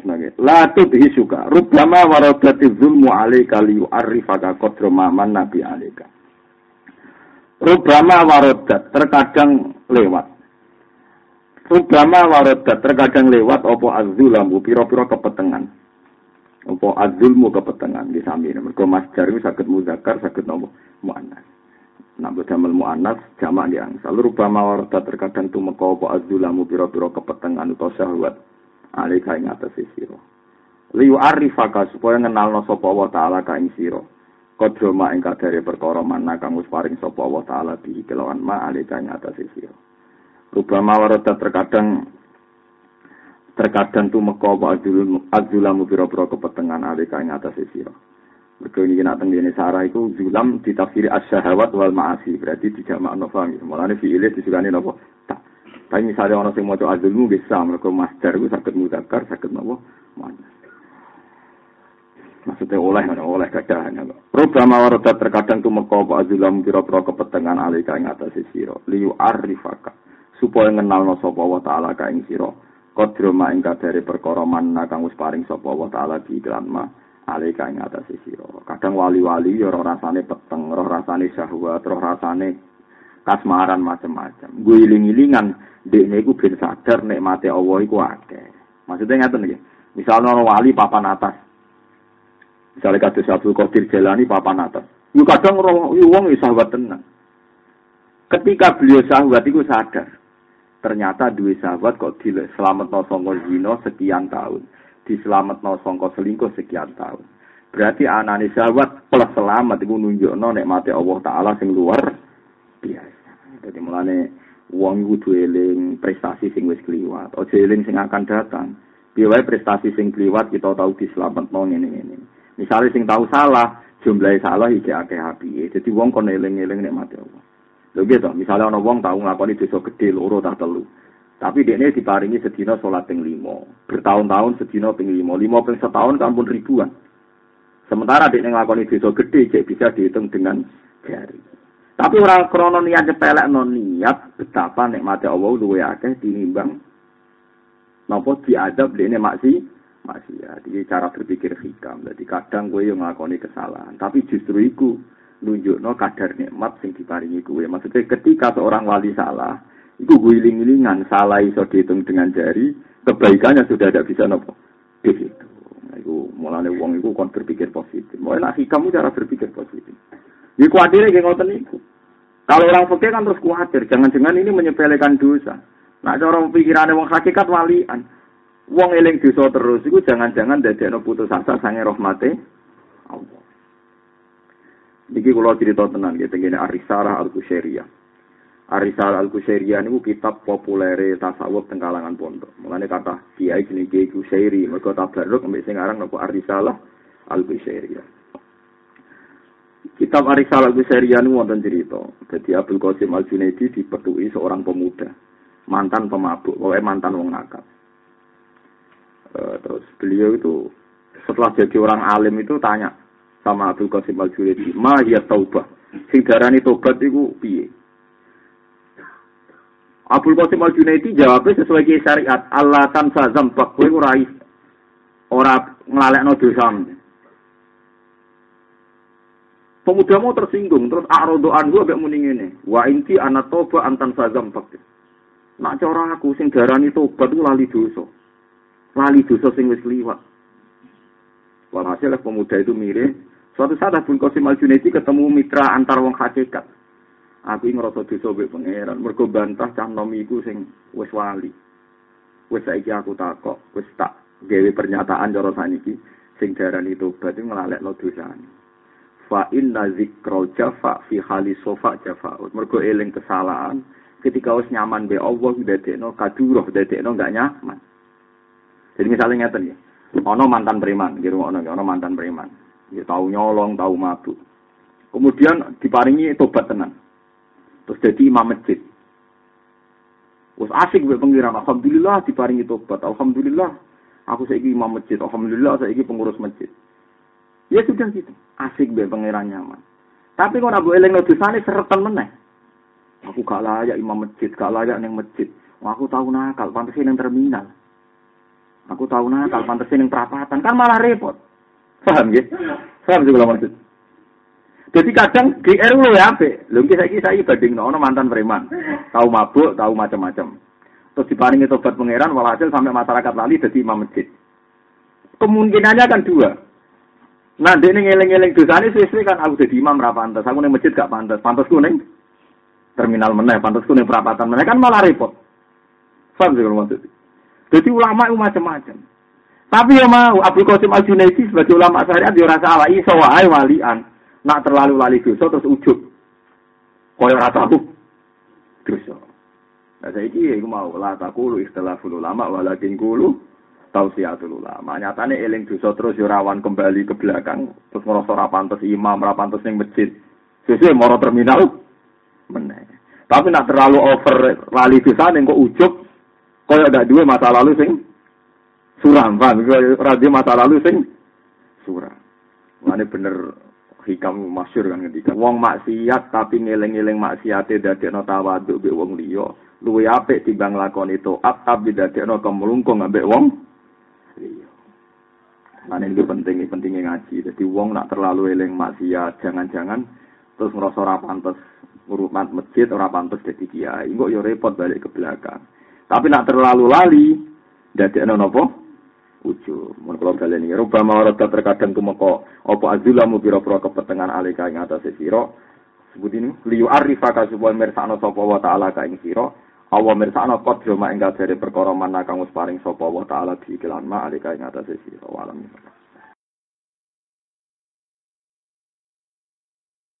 terus nage. La tudhi suka. Rubama waradati zulmu alaika liyu arifaka kodro maman nabi alaika. Rubama waradat terkadang lewat. Rubama waradat terkadang lewat opo azulamu piro-piro kepetengan. Opo azulmu kepetengan di samping. Mereka masjar itu sakit muzakar, sakit nopo mu'anas. Nak damel mu'anas, jamak yang selalu rubama waradat terkadang tumeka opo azulamu piro-piro kepetengan atau syahwat alika ing atas sira liyu arifaka supaya ngenalno sapa wa taala ka ing sira kodro ma ing kadare perkara mana kang wis paring sapa wa taala bi kelawan ma alika ing atas sira rubama warata terkadang terkadang tumeka wa azulamu pira-pira kepetengan alika ing atas sira Mereka ini kena tenggine sarah itu zulam ditafsiri as-syahawat wal ma'asi berarti tidak makna faham. Mulane fi'ile disukani napa? Tak. Tapi misalnya orang yang mau azulmu bisa, mereka master itu sakit mudakar, sakit nopo, mana. Maksudnya oleh, oleh kadahan. Rubama warodat terkadang tuh mekopo azulam kira-kira kepetengan alika ing atas siro. Liu arifaka. Supaya ngenal no sopa wa ta'ala ka ing siro. Kodro ma ing kadari perkara manna kang wis paring sopa wa ta'ala di iklan ma. Alika ing atas siro. Kadang wali-wali ya roh rasane peteng, roh rasane syahwat, roh rasane kasmaran macam-macam. Gue iling-ilingan dekne iku ben sadar nek mate Allah iku akeh. Maksudnya ngaten iki. Misalnya orang wali papan atas. Misalnya kados Abdul Qadir Jalani papan atas. Yo kadang orang wong sahabat tenang. Ketika beliau sahabat itu sadar, ternyata dua sahabat kok di selamat no songko zino sekian tahun, di selamat no songko selingkuh sekian tahun. Berarti anani sahabat plus selamat itu nunjuk nek mati Allah Taala sing luar biasa. Jadi mulane wong kudu eling prestasi sing wis kliwat. Aja eling sing akan datang. Piye prestasi sing kliwat kita tahu dislametno ngene-ngene. Misale sing tahu salah jumlahe salah iki akeh jadi wong kon eling-eling nek mati Allah. Lho gitu misalnya ana wong tahu nglakoni dosa gedhe loro ta telu. Tapi dia ini diparingi sedina sholat ping limo bertahun-tahun sedina ping limo limo ping setahun kan pun ribuan. Sementara dia nglakoni dosa gede cek bisa dihitung dengan jari Tapi orang krono niat cepelek non niat betapa nikmati Allah luwe akeh tinimbang nopo diadab dene maksi maksiat. Iki cara berpikir hikam. Jadi kadang gue yang ngakoni kesalahan, tapi justru iku nunjukno kadar nikmat sing diparingi gue. Maksudnya ketika seorang wali salah, iku gue iling-ilingan salah iso dihitung dengan jari, kebaikannya sudah tidak bisa nopo di situ. Nah, iku mulane wong iku kon berpikir positif. Mulai nak hikam cara berpikir positif. Iku kuatire nggih ngoten. Kalau orang fakir kan terus khawatir, jangan-jangan ini menyepelekan dosa. Nah, cara pikirannya wong hakikat walian. Wong eling dosa terus, itu jangan-jangan dadekno putus asa sange rahmate Allah. Niki kula cerita tenan gitu, ngene Arisarah Al-Kusyairiyah. Arisarah Al-Kusyairiyah niku kitab populer tasawuf teng kalangan pondok. Mulane kata kiai jenenge Kiai Kusyairi, mergo tabarruk ambek sing aran napa Arisalah Al-Kusyairiyah. Kitab Arisalah Guserian wonten cerita. Jadi Abdul Qasim Al Junaidi dipetui seorang pemuda, mantan pemabuk, oleh mantan wong nakal. Uh, terus beliau itu setelah jadi orang alim itu tanya sama Abdul Qasim Al Junaidi, "Ma ya taubah?" Sing darani tobat iku piye? Abdul Qasim Al Junaidi jawabnya sesuai syariat, "Allah tansa zambak kowe ora ora nglalekno dosamu." Pemuda mau tersinggung, terus arodo anhu agak muni ngene. Wa inti anak toba antan fazam fakir. Nak cara aku sing darani tobat ku lali dosa. Lali dosa sing wis liwat. Walhasil pemuda itu mirip. Suatu saat Abdul Qasim Al ketemu mitra antar wong hakikat. Aku ngerasa dosa mbek pangeran, mergo bantah cah sing wis wali. Wis saiki aku takok, wis tak gawe pernyataan cara saniki sing darani tobat iku nglalekno dosane fa inna zikra jafa fi hali sofa jafa mergo eling kesalahan ketika wis nyaman be Allah dadekno kaduroh dadekno enggak nyaman. Jadi misalnya ngeten ya ono mantan preman gitu ono ono mantan preman. Ya tahu nyolong tahu mabuk. Kemudian diparingi tobat tenan. Terus jadi imam masjid. Wes asik gue pengiran, alhamdulillah diparingi tobat, alhamdulillah aku saiki imam masjid, alhamdulillah saiki pengurus masjid. Ya sudah gitu. Asik be pangeran nyaman. Tapi kok ora mbok elingno dosane seretan meneh. Aku gak layak imam masjid, gak layak ning masjid. Aku tahu nakal, pantas ning terminal. Aku tahu nakal pantes ning perapatan kan malah repot. Paham ya? Paham sih maksud. Jadi kadang GR lu ya ape. Lho iki saiki saiki bandingno ono mantan preman. Tahu mabuk, tahu macam-macam. Terus diparingi tobat pangeran walhasil sampai masyarakat lali jadi imam masjid. Kemungkinannya kan dua. Nah, dia ini ngeleng-ngeleng dosa ini kan aku jadi imam berapa pantas. Aku nih masjid gak pantas. Pantas kuning terminal mana? Pantas kuning perapatan mana? Kan malah repot. Paham sih kalau maksud. Jadi ulama itu macam-macam. Tapi ya mau Abdul Qasim Al Junaidi sebagai ulama syariat dia rasa salah iso wae walian. Nak terlalu lali dosa terus ujub. Kaya ora tahu dosa. Nah saiki ya iku mau la takulu istilahul ulama walakin kulu tausiatul ulama. Nyatane eling dosa terus yo rawan kembali ke belakang terus merasa ora pantes imam, ora pantes ning masjid. Sesuai moro terminal meneh. Tapi nak terlalu over lali dosa ning kok ujub Kaya ndak duwe masa lalu sing suram, paham? Ora masa lalu sing suram. Mane bener hikam masyur kan ketika wong maksiat tapi ngeleng-ngeleng maksiate dadekno tawaduk mbek wong liya luwe apik timbang lakoni taat tapi dadekno kemlungkung ambek wong. Mane iki penting pentingnya ngaji. Jadi wong nak terlalu eling maksiat, jangan-jangan terus ngerasa ora pantes urumat masjid ora pantes dadi kiai. Engko yo repot balik ke belakang. Tapi nak terlalu lali, jadi ana napa? Ujo. Mun kula baleni rupa mawarata terkadang tumeka apa azulamu pira-pira kepetengan alika ing atase sira. Sebut ini liyu arifaka supaya mirsakno sapa wa taala ka ing sira. Allah mirsakno kodro mak ing kadare perkara mana kang paring sapa wa taala diiklan ma alika ing atase sira. Walam.